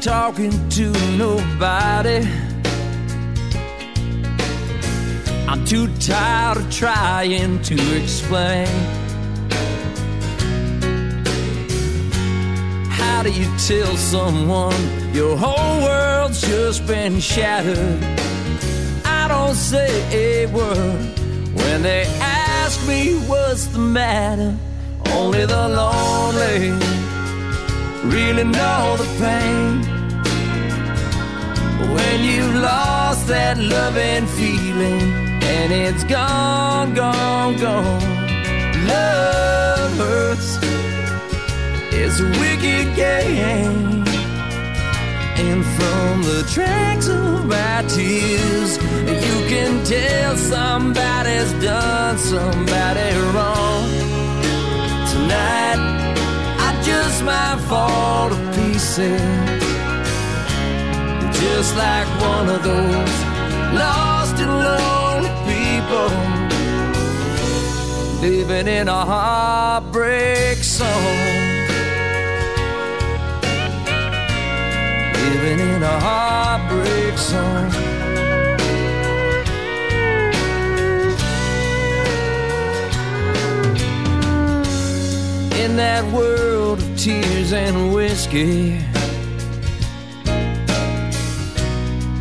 talking to nobody. I'm too tired of trying to explain. How do you tell someone your whole world's just been shattered? I don't say a word when they ask me what's the matter. Only the lonely really know the pain. When you've lost that loving feeling and it's gone, gone, gone. Love hurts. It's a wicked game. And from the tracks of my tears, you can tell somebody's done somebody wrong. Tonight, might fall to pieces. Just like one of those lost and lonely people living in a heartbreak song. living in a heartbreak song. In that world of tears and whiskey,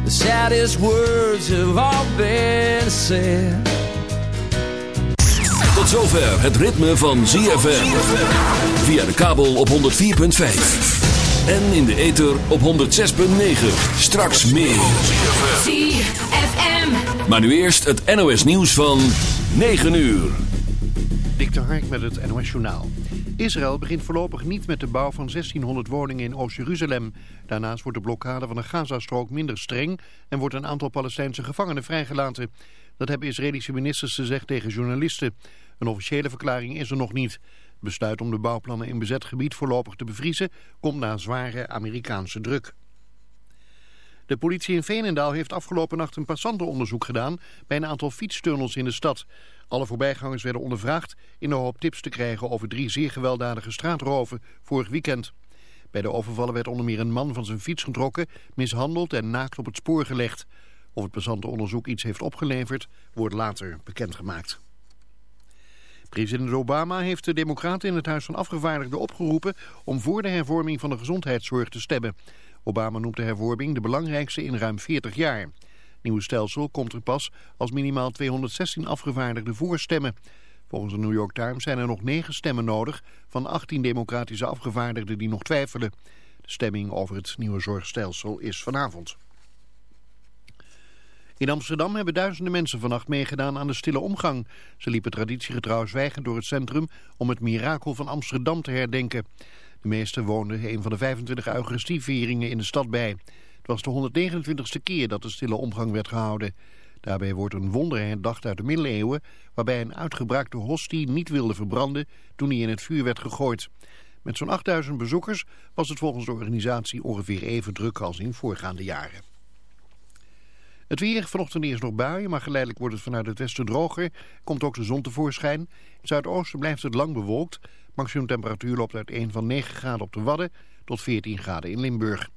the saddest words have all been said. Tot zover het ritme van ZFM. Via de kabel op 104.5. En in de ether op 106.9. Straks meer. ZFM. Maar nu eerst het NOS nieuws van 9 uur. Dik de Hark met het NOS Journaal. Israël begint voorlopig niet met de bouw van 1600 woningen in Oost-Jeruzalem. Daarnaast wordt de blokkade van de Gazastrook minder streng... en wordt een aantal Palestijnse gevangenen vrijgelaten. Dat hebben Israëlische ministers gezegd tegen journalisten. Een officiële verklaring is er nog niet. Het besluit om de bouwplannen in bezet gebied voorlopig te bevriezen... komt na zware Amerikaanse druk. De politie in Veenendaal heeft afgelopen nacht een passantenonderzoek gedaan... bij een aantal fietstunnels in de stad... Alle voorbijgangers werden ondervraagd in de hoop tips te krijgen over drie zeer gewelddadige straatroven vorig weekend. Bij de overvallen werd onder meer een man van zijn fiets getrokken, mishandeld en naakt op het spoor gelegd. Of het passantenonderzoek iets heeft opgeleverd, wordt later bekendgemaakt. President Obama heeft de democraten in het Huis van Afgevaardigden opgeroepen om voor de hervorming van de gezondheidszorg te stemmen. Obama noemt de hervorming de belangrijkste in ruim 40 jaar nieuwe stelsel komt er pas als minimaal 216 afgevaardigden voorstemmen. Volgens de New York Times zijn er nog negen stemmen nodig van 18 democratische afgevaardigden die nog twijfelen. De stemming over het nieuwe zorgstelsel is vanavond. In Amsterdam hebben duizenden mensen vannacht meegedaan aan de stille omgang. Ze liepen traditiegetrouw zwijgend door het centrum om het mirakel van Amsterdam te herdenken. De meesten woonden een van de 25 Eucharistievieringen in de stad bij. Het was de 129ste keer dat de stille omgang werd gehouden. Daarbij wordt een wonder herdacht uit de middeleeuwen... waarbij een uitgebraakte hostie niet wilde verbranden toen hij in het vuur werd gegooid. Met zo'n 8000 bezoekers was het volgens de organisatie ongeveer even druk als in voorgaande jaren. Het weer, vanochtend eerst nog buien, maar geleidelijk wordt het vanuit het westen droger. Komt ook de zon tevoorschijn. In het zuidoosten blijft het lang bewolkt. Maximum temperatuur loopt uit 1 van 9 graden op de Wadden tot 14 graden in Limburg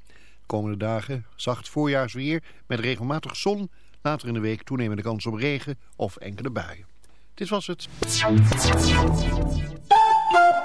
komende dagen zacht voorjaarsweer met regelmatig zon. Later in de week toenemende kans op regen of enkele buien. Dit was het.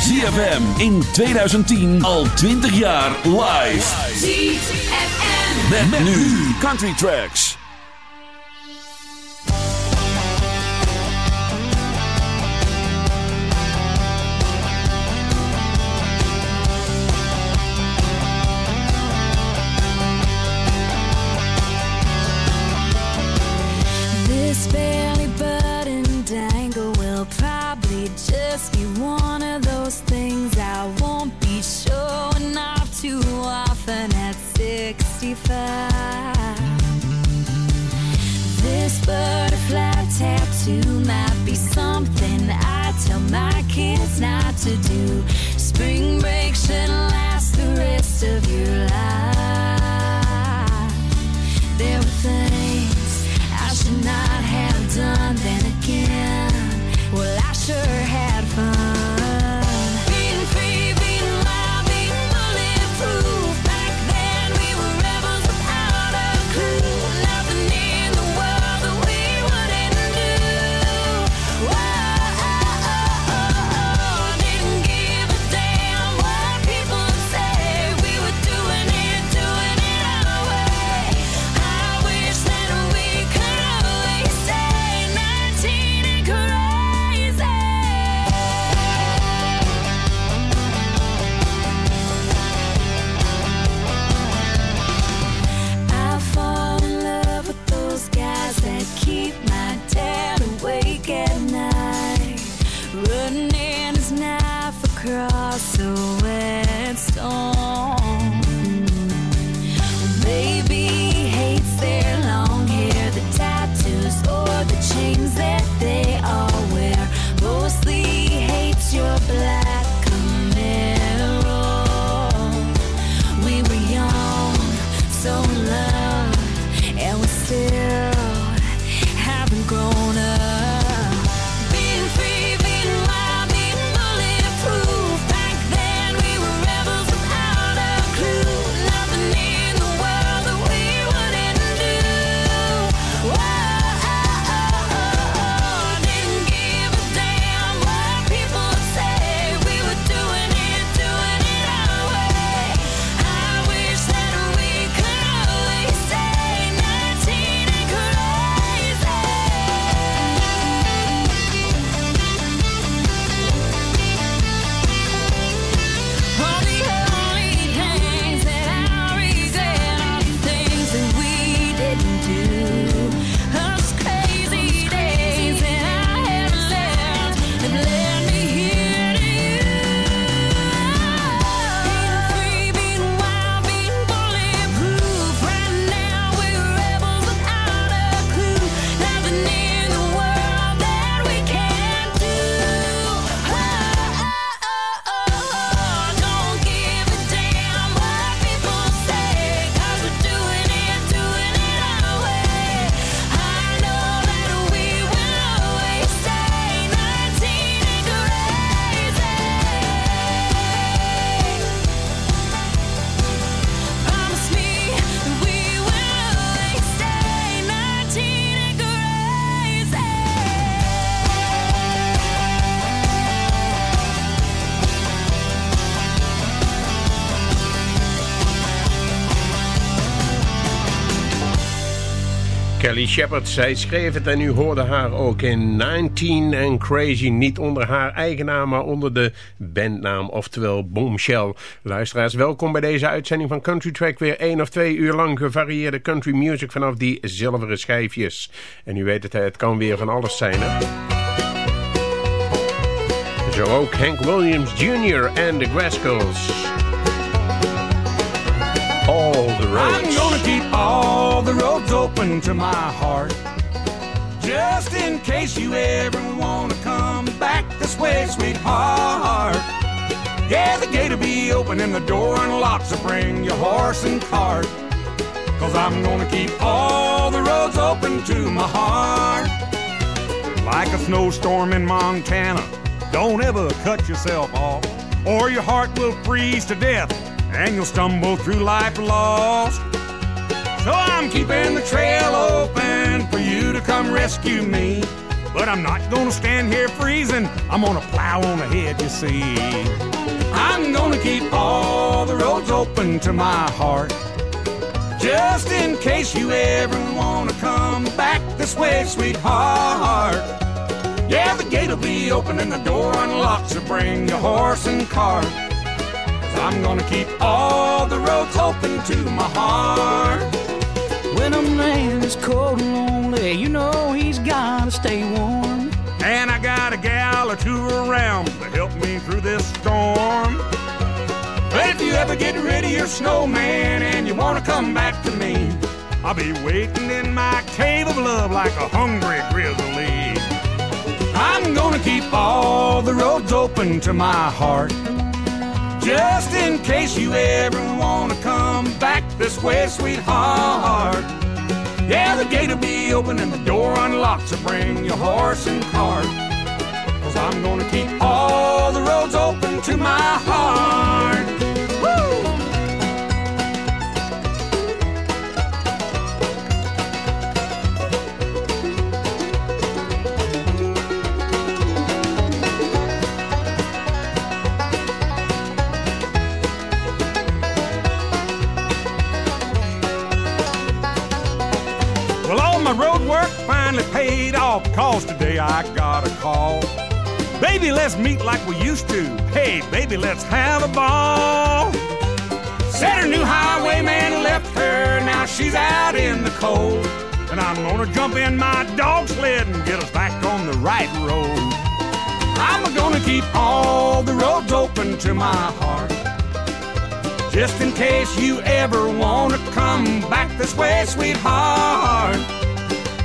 ZFM in 2010 al 20 jaar live. ZFM Met, met nu Country Tracks. Kids not to do. Spring break should last the rest of your life. Kelly Shepard, zij schreef het en u hoorde haar ook in 19 and Crazy. Niet onder haar eigen naam, maar onder de bandnaam, oftewel Bombshell. Luisteraars, welkom bij deze uitzending van Country Track. Weer één of twee uur lang gevarieerde country music vanaf die zilveren schijfjes. En u weet het, het kan weer van alles zijn, hè? Zo ook Hank Williams Jr. en de Grascals. All the roads. I'm gonna keep all the roads open to my heart. Just in case you ever wanna come back this way, sweetheart. Yeah, the gate'll be open and the door unlocked, so bring your horse and cart. Cause I'm gonna keep all the roads open to my heart. Like a snowstorm in Montana, don't ever cut yourself off. or your heart will freeze to death and you'll stumble through life lost. So I'm keeping the trail open for you to come rescue me. But I'm not gonna stand here freezing. I'm gonna plow on ahead, you see. I'm gonna keep all the roads open to my heart. Just in case you ever wanna come back this way, sweetheart. Yeah, the gate'll be open and the door unlocked, so bring your horse and cart. I'm gonna keep all the roads open to my heart. When a man is cold and lonely, you know he's gotta stay warm. And I got a gal or two around to help me through this storm. But if you ever get rid of your snowman and you wanna come back to me, I'll be waiting in my cave of love like a hungry grizzly. I'm gonna keep all the roads open to my heart. Just in case you ever wanna come back this way, sweetheart. Yeah, the gate'll be open and the door unlocked, so bring your horse and cart. Cause I'm gonna keep all the roads open to my heart. Finally paid off, cause today I got a call. Baby, let's meet like we used to. Hey, baby, let's have a ball. Said her new highwayman left her, now she's out in the cold. And I'm gonna jump in my dog sled and get us back on the right road. I'm gonna keep all the roads open to my heart. Just in case you ever wanna come back this way, sweetheart.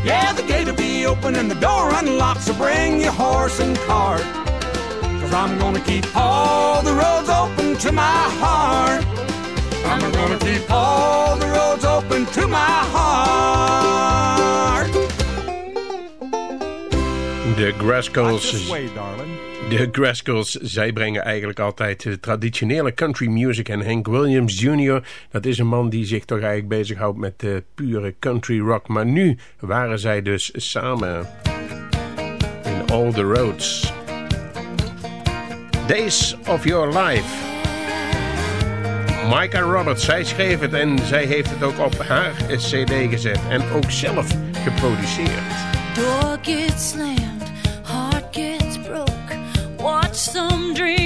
Yeah, the gate'll be open and the door unlocked, so bring your horse and cart. Cause I'm gonna keep all the roads open to my heart. I'm gonna keep all the roads open to my heart. De Grascals. This way, darling. De Graskels, zij brengen eigenlijk altijd de traditionele country music. En Hank Williams Jr., dat is een man die zich toch eigenlijk bezighoudt met de pure country rock. Maar nu waren zij dus samen in All the Roads. Days of Your Life. Micah Roberts, zij schreef het en zij heeft het ook op haar cd gezet. En ook zelf geproduceerd. Some dream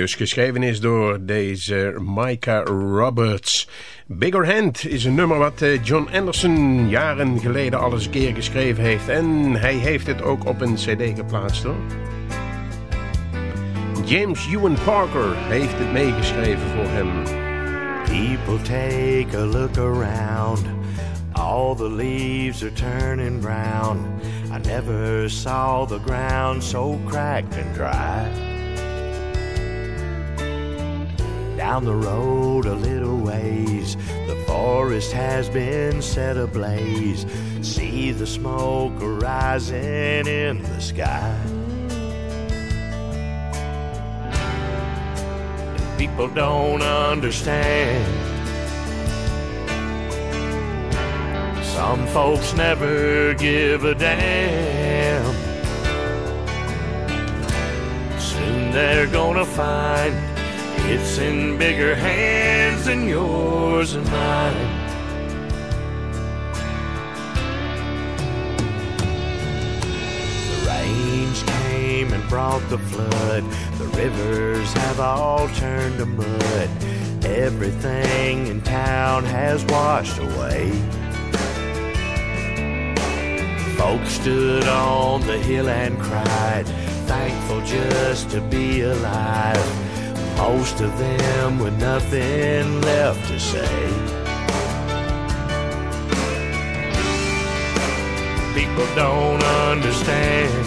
dus geschreven is door deze Micah Roberts. Bigger Hand is een nummer wat eh, John Anderson jaren geleden al eens een keer geschreven heeft. En hij heeft het ook op een cd geplaatst hoor. James Ewan Parker heeft het meegeschreven voor hem. People take a look around. All the leaves are turning brown. I never saw the ground so cracked and dry. Down the road a little ways, the forest has been set ablaze. See the smoke rising in the sky. And people don't understand. Some folks never give a damn. Soon they're gonna find it's in bigger hands than yours and mine. The rains came and brought the flood. The rivers have all turned to mud. Everything in town has washed away. Folks stood on the hill and cried, thankful just to be alive. Most of them with nothing left to say. People don't understand.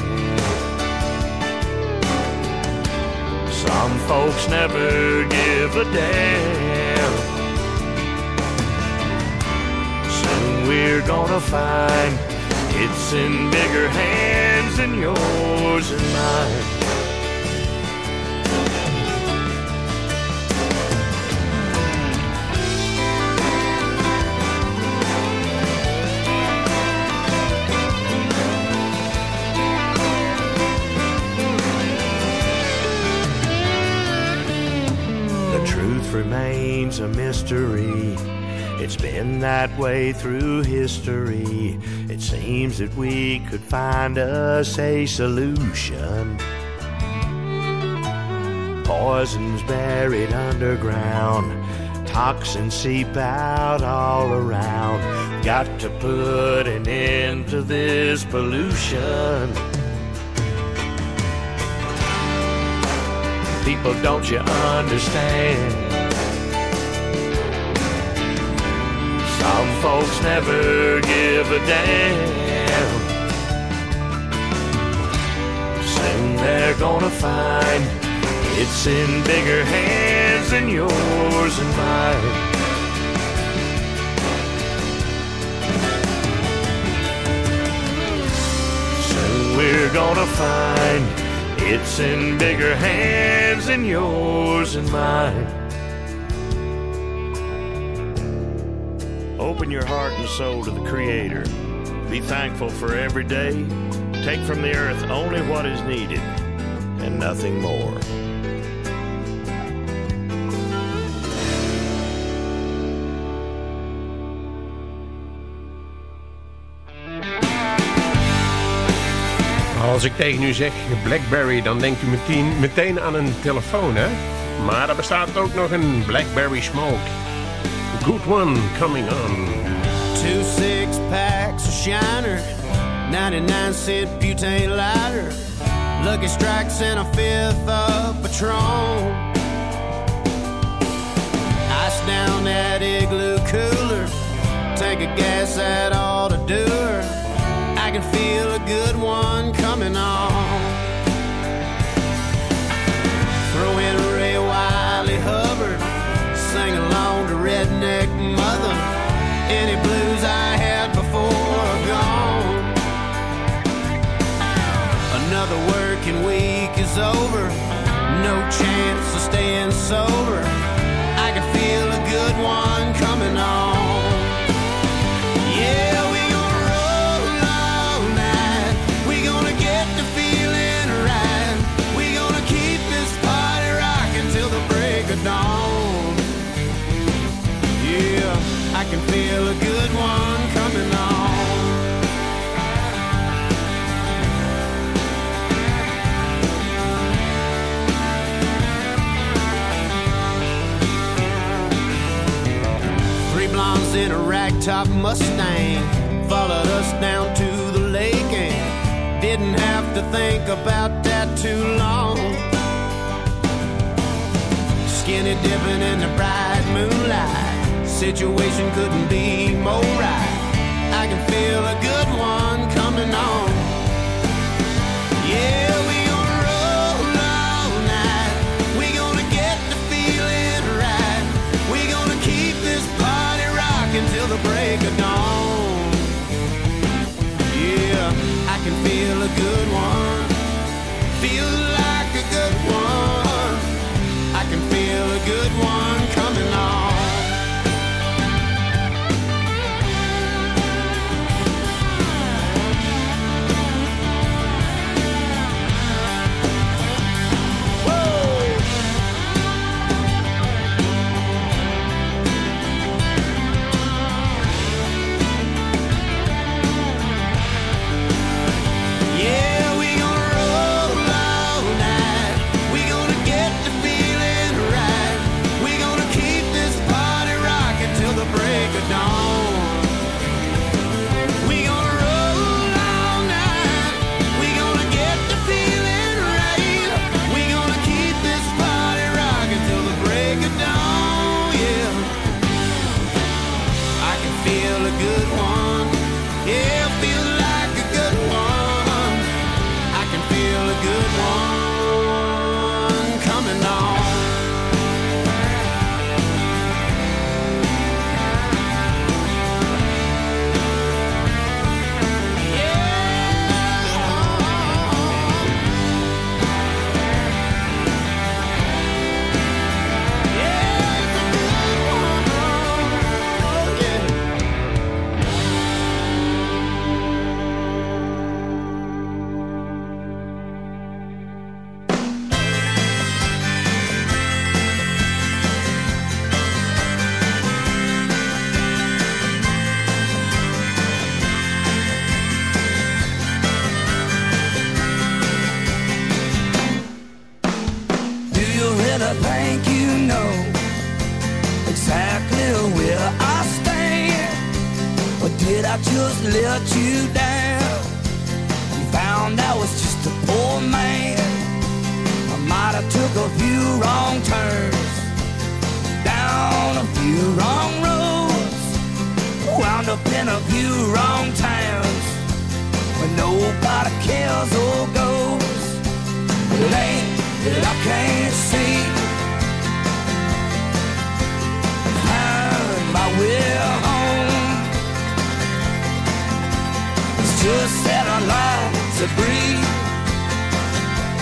Some folks never give a damn. Soon we're gonna find it's in bigger hands than yours and mine. That way through history. It seems that we could find us a solution. Poisons buried underground, toxins seep out all around. Got to put an end to this pollution. People, don't you understand? Folks never give a damn. Soon they're gonna find it's in bigger hands than yours and mine. Soon we're gonna find it's in bigger hands than yours and mine. Open your heart and soul to the Creator. Be thankful for every day. Take from the earth only what is needed and nothing more. Als ik tegen u zeg Blackberry, dan denkt u meteen, meteen aan een telefoon, hè? Maar er bestaat ook nog een Blackberry Smoke. Good one coming on. Two six packs of Shiner, 99 cent butane lighter, Lucky Strikes and a fifth of Patron. Ice down that igloo cooler, tank of gas that ought to do her. I can feel a good one coming on. Redneck Mother. Any blues I had before are gone. Another working week is over, no chance of staying sober. I can feel a good one coming can feel a good one coming on. Three blondes in a ragtop Mustang followed us down to the lake and didn't have to think about that too long. Skinny dipping in the bright moonlight situation couldn't be more right. I can feel a good one coming on. Yeah, get the feeling right. We gonna keep this party rocking till the break of dawn. Yeah, I can feel a good one. Feels did I just let you down? You found I was just a poor man. I might have took a few wrong turns, down a few wrong roads, wound up in a few wrong towns where nobody cares or goes. It ain't that I can't see. Find my way Just that I like to breathe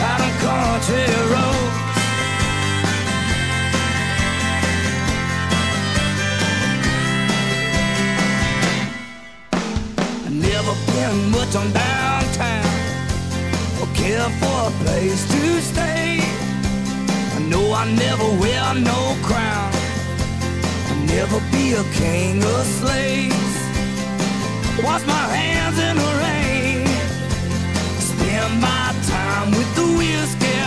out on country roads. I never been much on downtown or care for a place to stay. I know I never wear no crown. I'll never be a king of slaves. Wash my hands in the rain. Spend my time with the whiskey.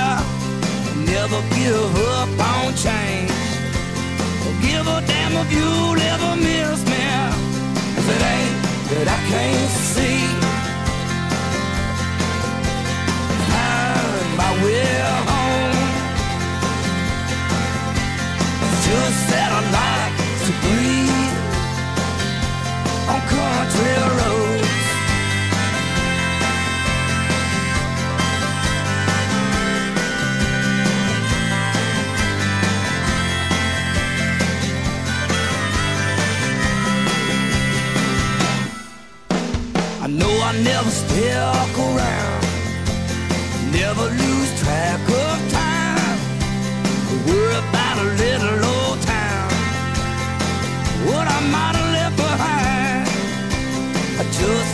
Never give up on change. Give a damn if you'll ever miss me. If it ain't that I can't see. find my way home. Just that I like to breathe on roads. I know I never stuck around never lose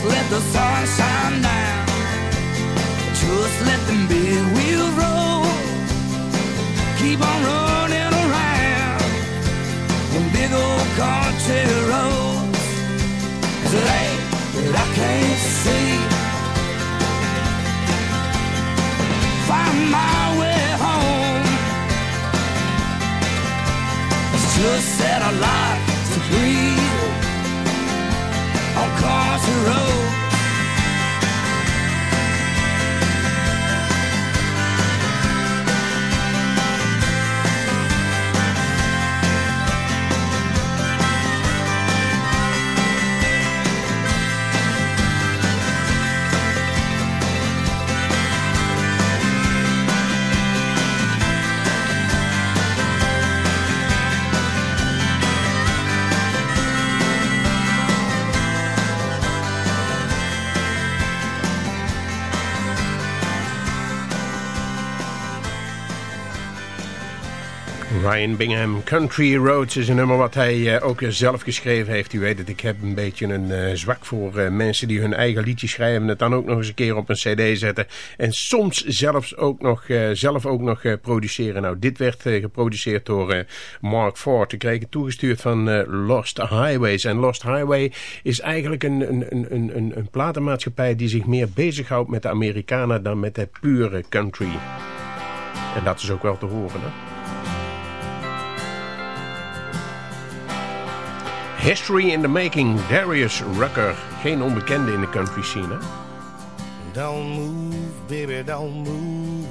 just let the sun shine down, just let them big wheels roll. Keep on running around them big old country roads. 'Cause it ain't that I can't see. find my way home. It's just that I like road. Ryan Bingham, Country Roads is een nummer wat hij eh, ook zelf geschreven heeft. U weet het, ik heb een beetje een eh, zwak voor eh, mensen die hun eigen liedjes schrijven... en het dan ook nog eens een keer op een cd zetten. En soms zelfs ook nog, zelf ook nog produceren. Nou, dit werd geproduceerd door Mark Ford. Ik kreeg het toegestuurd van Lost Highways. En Lost Highway is eigenlijk een, een, een, een, een platenmaatschappij... die zich meer bezighoudt met de Amerikanen dan met de pure country. En dat is ook wel te horen, hè? History in the Making, Darius Rucker. Geen onbekende in de country scene? Don't move, baby, don't move.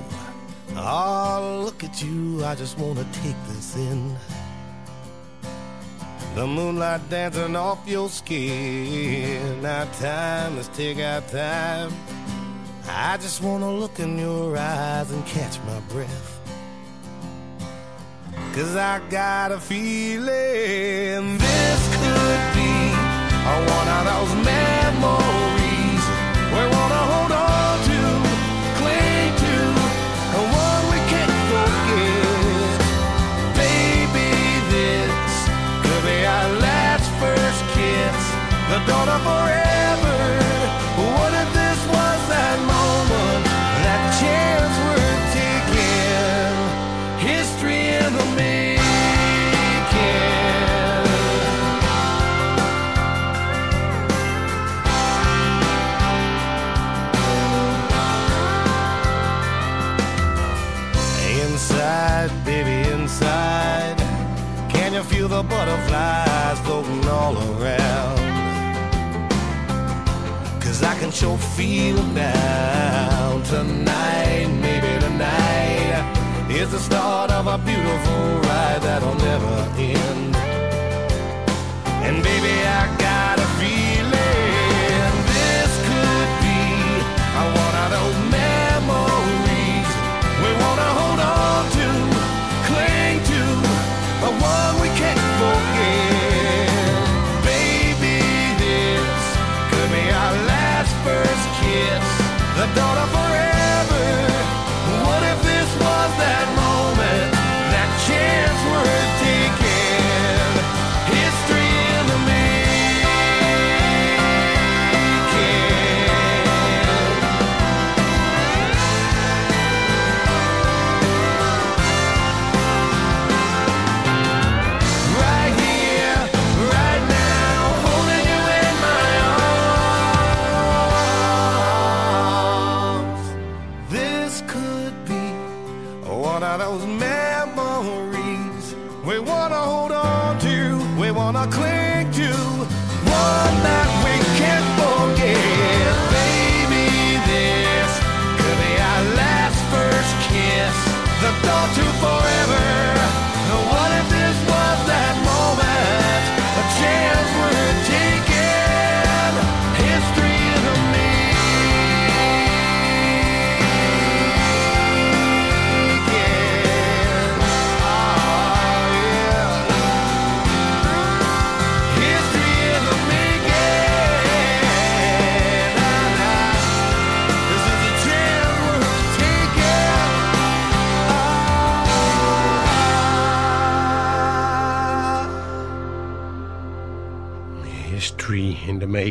Oh, look at you, I just wanna take this in. The moonlight dancing off your skin. Now time, let's take our time. I just wanna look in your eyes and catch my breath. Cause I got a feeling this one of those memories sure feel now. Tonight, maybe tonight, is the start of a beautiful ride that'll never end. And baby, I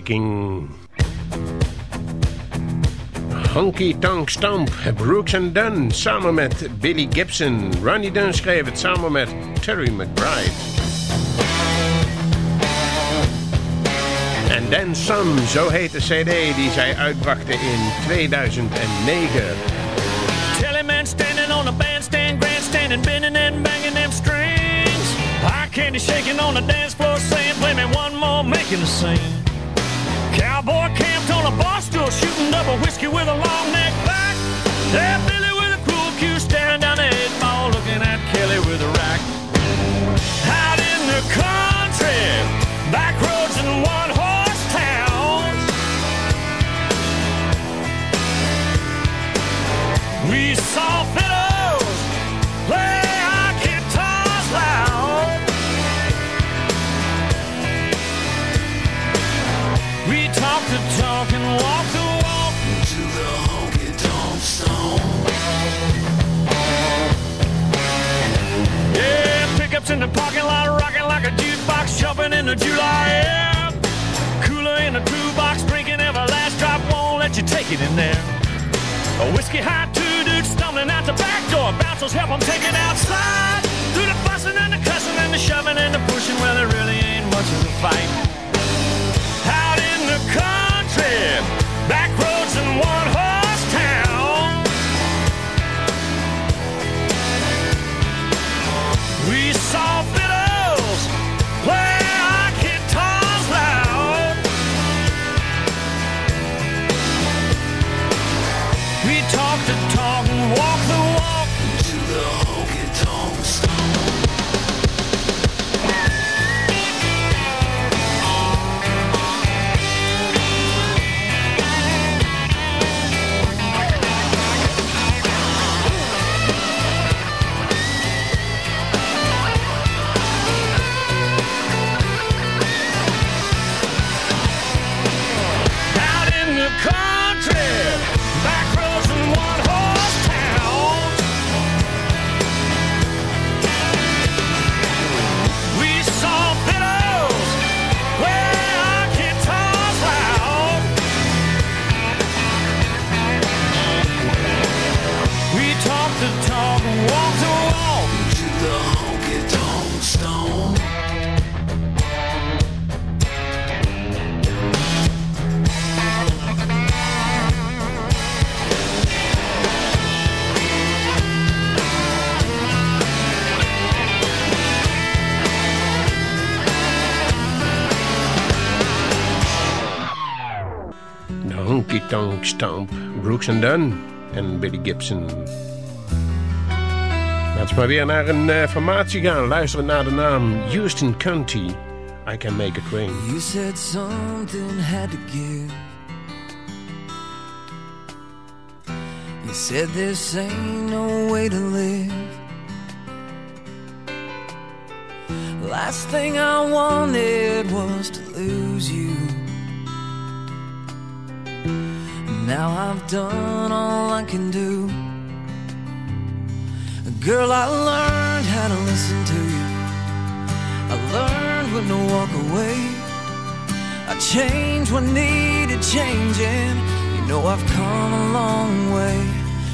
the. Honky Tonk Stomp, Brooks and Dunn samen met Billy Gibson. Ronnie Dunn schreef het samen met Terry McBride. En Then Some, zo heet de cd die zij uitbrachten in 2009. Telly man standing on a bandstand, grandstand, and bending and banging them strings. Eye candy shaking on the dance floor, saying, Play me one more, making boy camped on a bar stool, shooting double whiskey with a long neck back. Yeah, Billy jukebox, in the July air. Cooler in the toolbox, drinking every last drop, won't let you take it in there. A whiskey high, two dudes stumbling out the back door. Bouncers help them take it outside. Through the fussing and the cussing and the shoving and the pushing, well, there really ain't much of a fight. Out in the country, back roads and one horse Brooks and Dunn en Billy Gibbons. Laten we maar weer naar een eh, formatie gaan. Luisteren naar de naam Houston County. I Can Make It Rain. You said something had to give. You said this ain't no way to live. Last thing I wanted was to lose you. Now I've done all I can do. Girl, I learned how to listen to you. I learned when to walk away. I changed what needed changing. You know I've come a long way.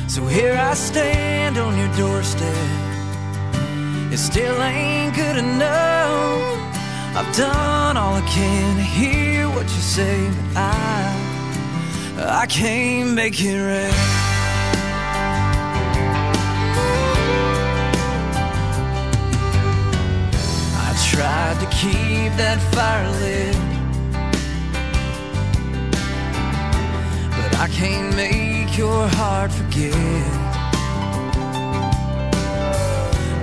So here I stand on your doorstep. It still ain't good enough. I've done all I can to hear what you say, but I, I can't make it right. I tried to keep that fire lit, but I can't make your heart forget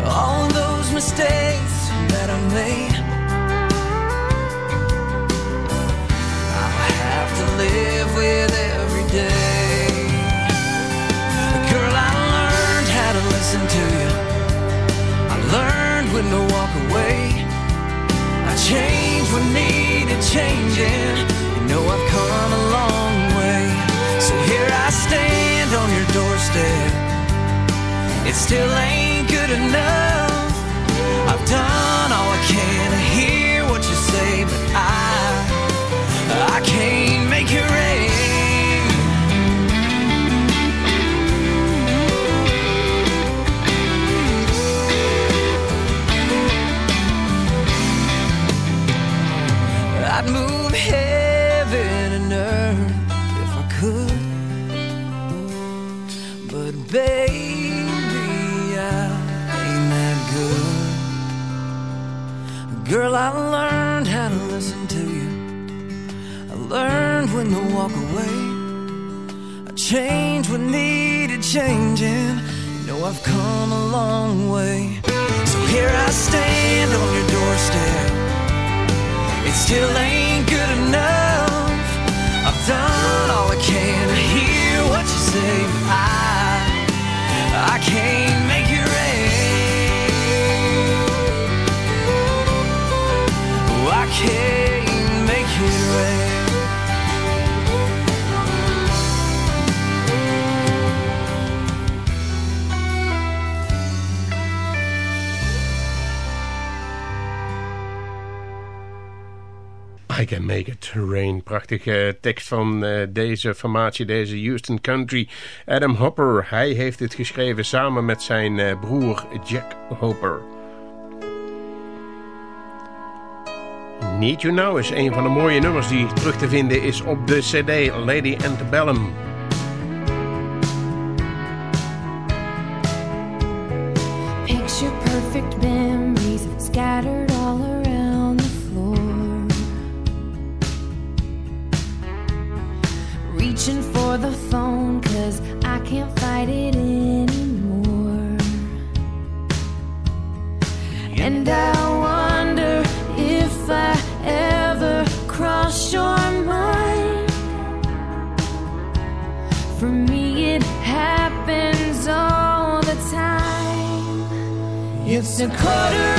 all those mistakes that I made. Live with every day. Girl, I learned how to listen to you. I learned when to walk away. I changed when needed changing. You know I've come a long way. So here I stand on your doorstep. It still ain't good enough. I've done all I can to hear what you say, but I, I can't make it rain. I'd move heaven and earth if I could. But baby, I ain't that good. Girl, I learned to. Walk away. I changed what needed changing. You know I've come a long way. So here I stand on your doorstep. It still ain't good enough. I've done all I can to hear what you say, but I, I can't make it rain. Oh, I can't make it rain. I Can Make It Rain. Prachtige tekst van uh, deze formatie, deze Houston Country. Adam Hopper, hij heeft het geschreven samen met zijn uh, broer Jack Hopper. Need You Now is een van de mooie nummers die terug te vinden is op de cd Lady Antebellum. A quarter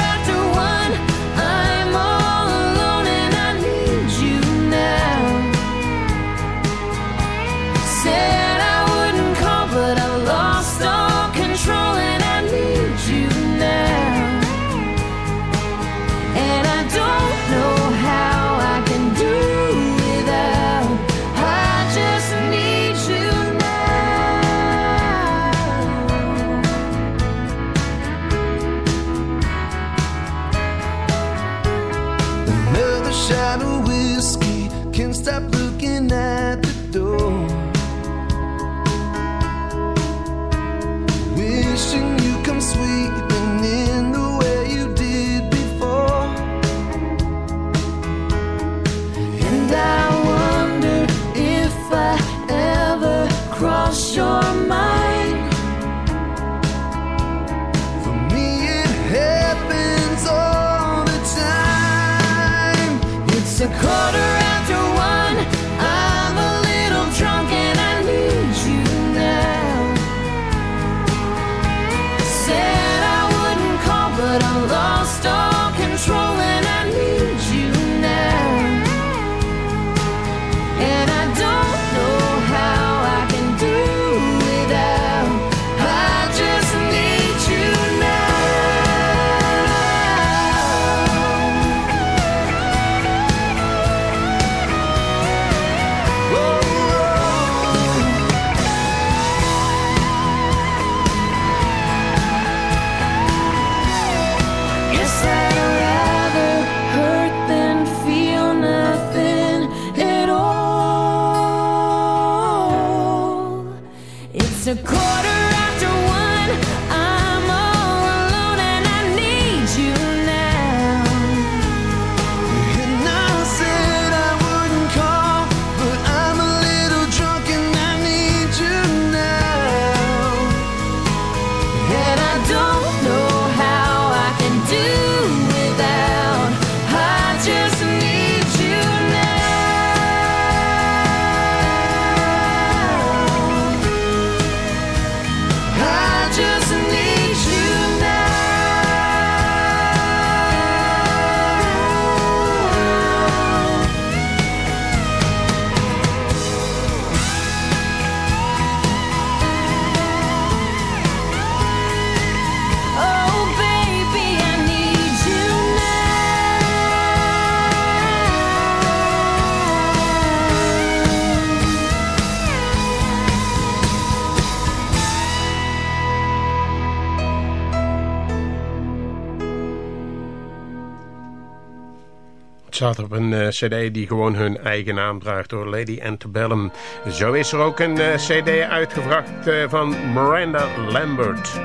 staat op een eh, cd die gewoon hun eigen naam draagt door Lady Antebellum. Zo is er ook een eh, cd uitgebracht eh, van Miranda Lambert.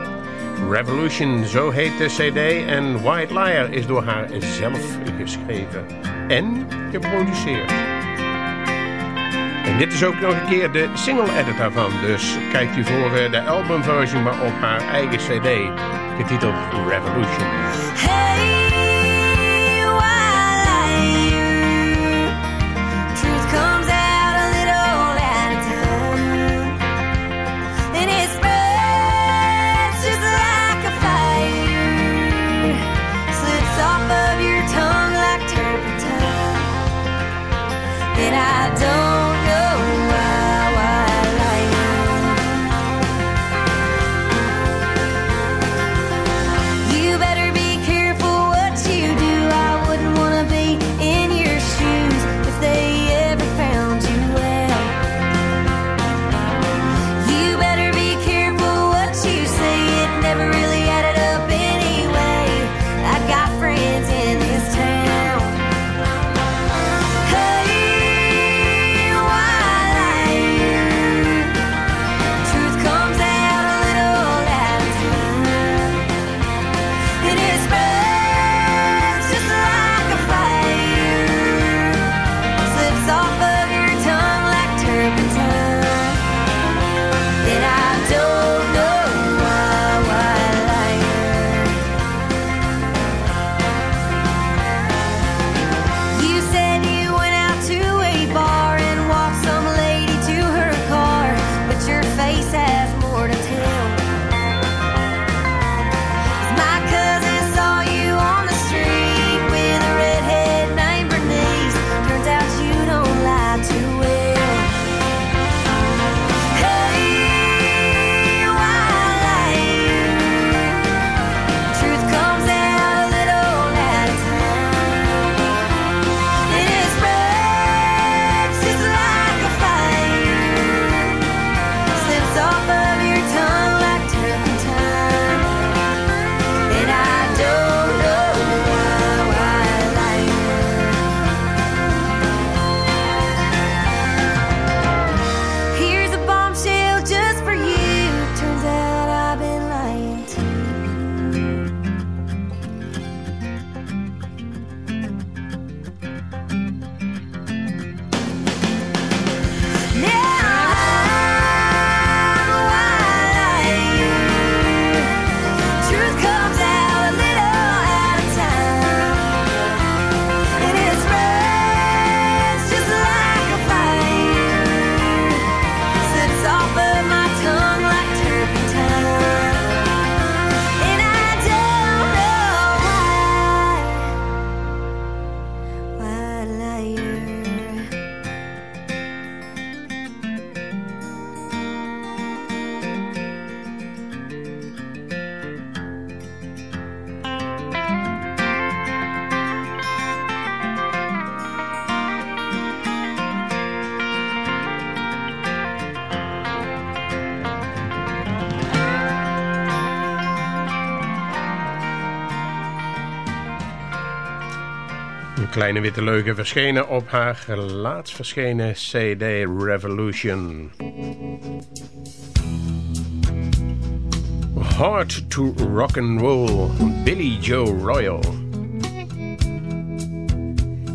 Revolution, zo heet de cd. En White Liar is door haar zelf geschreven en geproduceerd. En dit is ook nog een keer de single edit daarvan. Dus kijkt u voor de albumversie maar op haar eigen cd. Getiteld Revolution. Kleine witte leugen verschenen op haar laatst verschenen CD Revolution. Hard to Rock and Roll, Billy Joe Royal.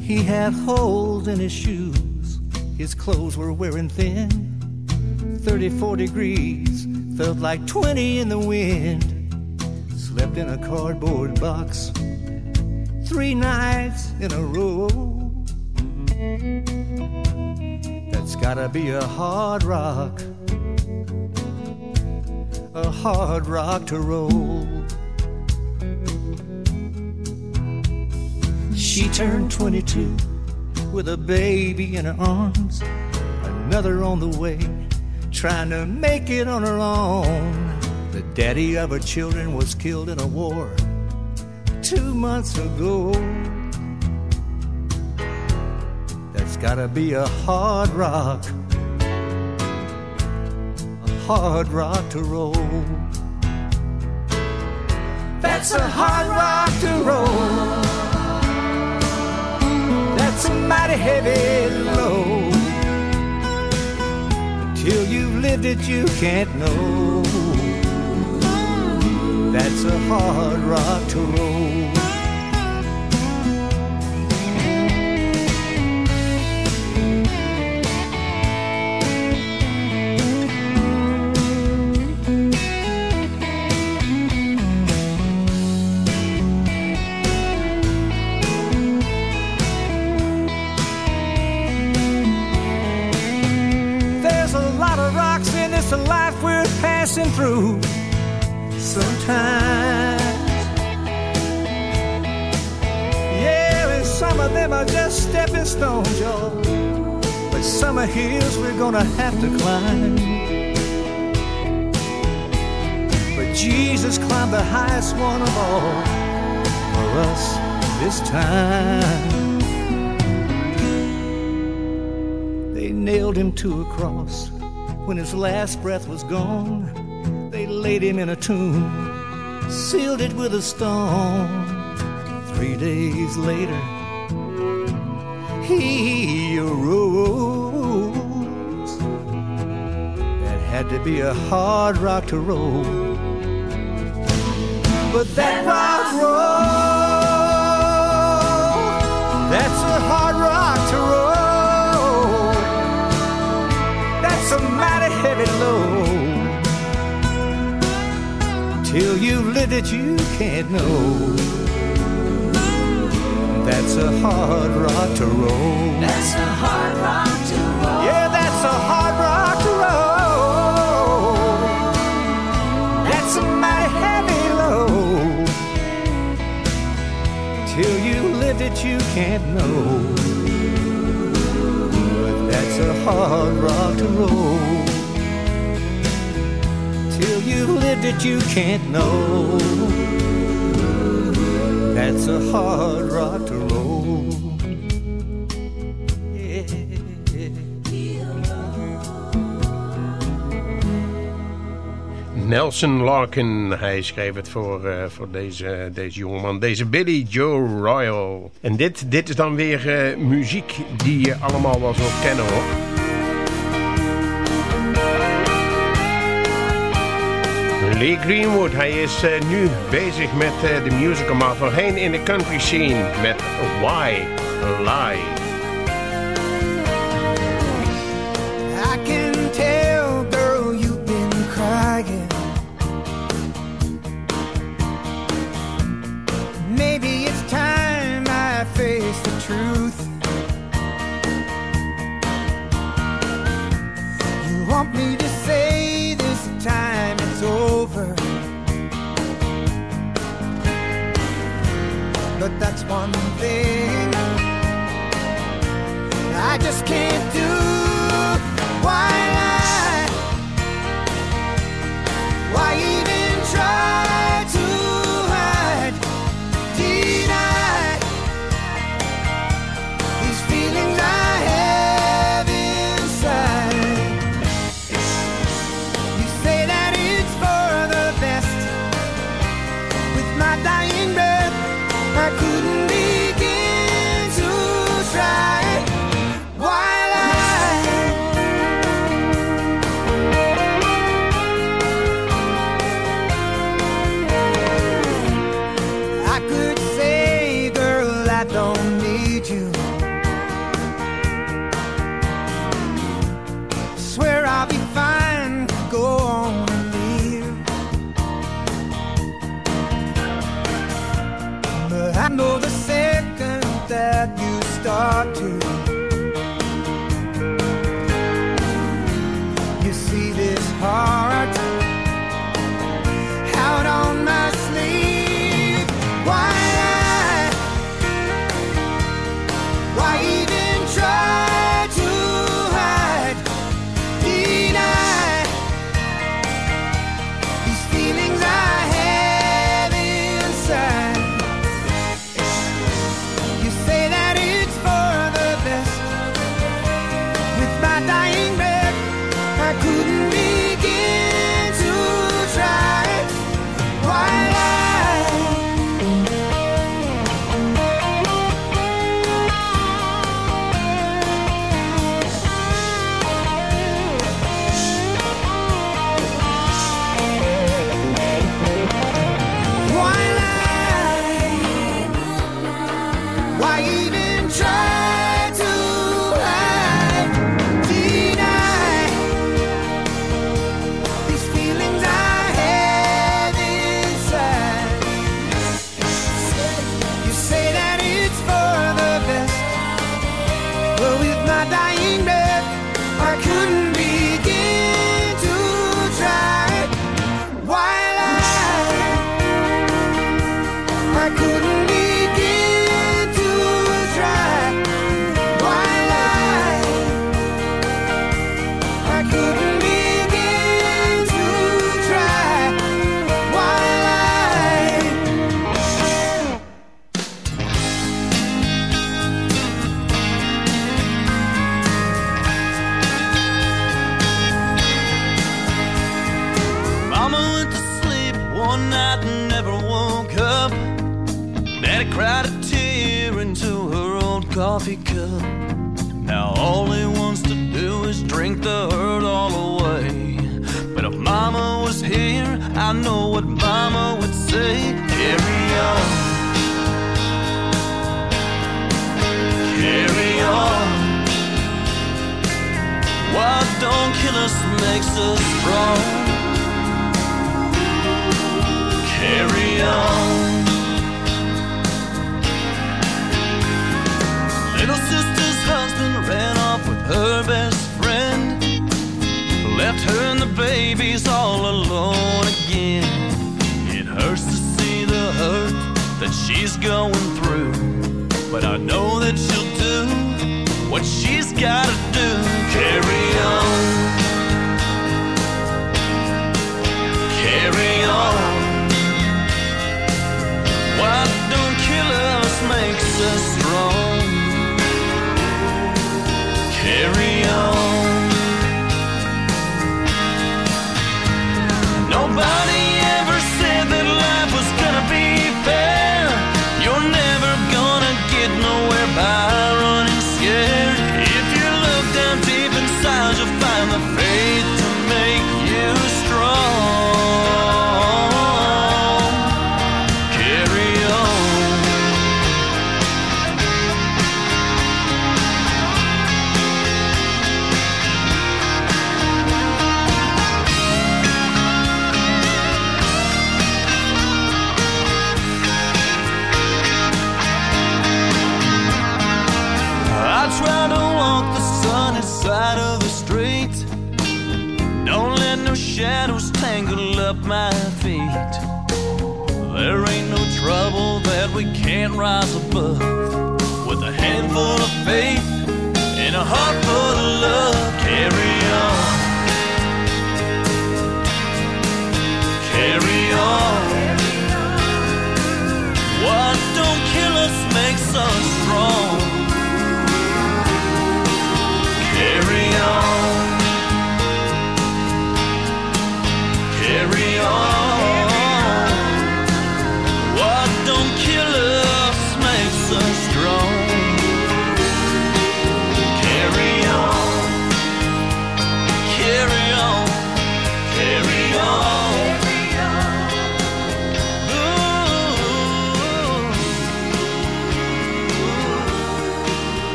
He had holes in his shoes. His clothes were wearing thin. 34 degrees, felt like 20 in the wind. Slept in a cardboard box three nights in a row. That's gotta be a hard rock, a hard rock to roll. She turned 22 with a baby in her arms, another on the way, trying to make it on her own. The daddy of her children was killed in a war two months ago. That's gotta be a hard rock, a hard rock to roll. That's a hard rock to roll. That's a mighty heavy load. Until you've lived it, you can't know. That's a hard rock to roll. When his last breath was gone. They laid him in a tomb, sealed it with a stone. Three days later, he arose. That had to be a hard rock to roll. But that rock roll, that's a hard rock to roll. That's a heavy load. Till you lived it, you can't know. That's a hard rock to roll. That's a hard rock to roll. Yeah, that's a hard rock to roll. That's a mighty heavy load. Till you lived it, you can't know. But that's a hard rock to roll. Till you lived it, you can't know. That's a hard to. Nelson Larkin, hij schreef het voor, eh, voor deze, deze jongeman, deze Billy Joe Royal. En dit, dit is dan weer eh, muziek die je allemaal wel zult kennen hoor. Lee Greenwood, hij is eh, nu bezig met eh, de musical, maar voorheen in de country scene met Why Lie. One need you. Swear I'll be fine, go on and leave. But I know the second that you start to.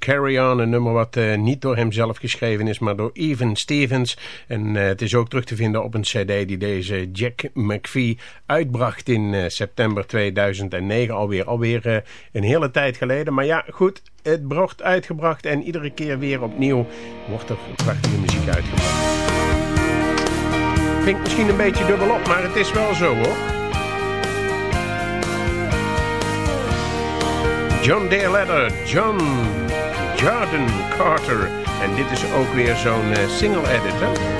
Carry On. Een nummer wat eh, niet door hemzelf geschreven is, maar door Even Stevens. En eh, het is ook terug te vinden op een cd die deze Jack McVie uitbracht in eh, september 2009. Alweer, alweer een hele tijd geleden. Maar ja, goed, het wordt uitgebracht en iedere keer weer opnieuw wordt er prachtige muziek uitgebracht. Klinkt misschien een beetje dubbelop, maar het is wel zo hoor. John Day Letter, John Jordan Carter. En dit is ook weer zo'n eh, single edit, hè?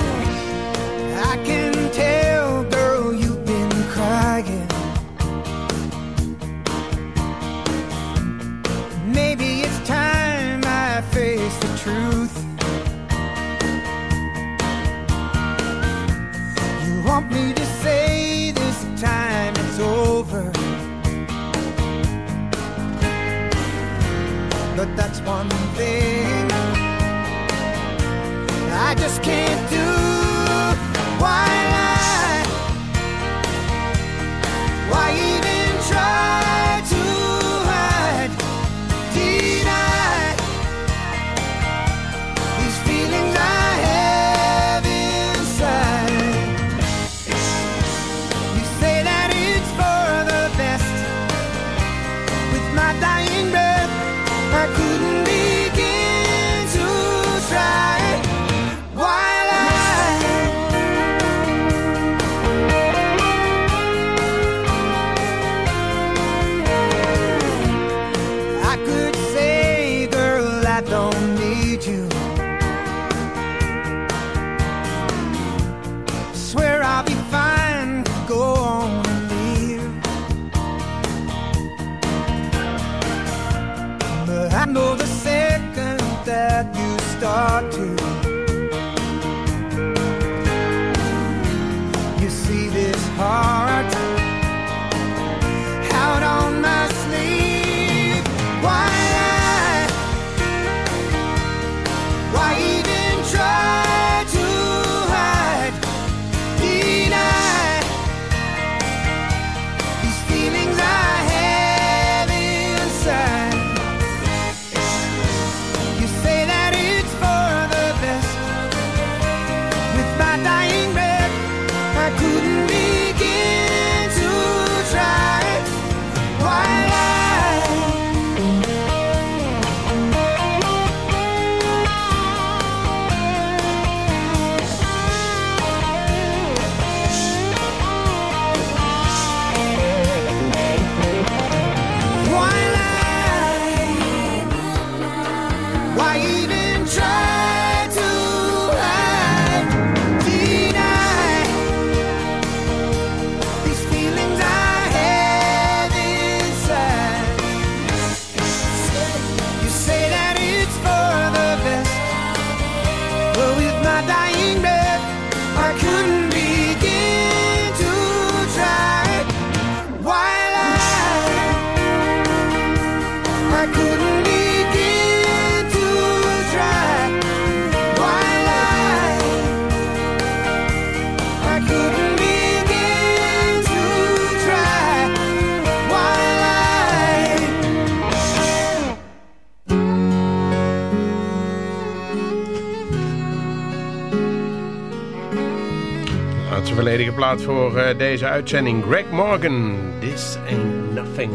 Plaat voor uh, deze uitzending. Craig Morgan, This Ain't Nothing.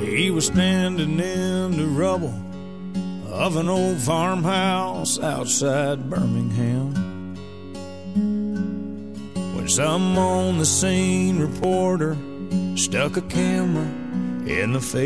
He was standing in the rubble of an old farmhouse outside Birmingham. When some on the scene reporter stuck a camera in the face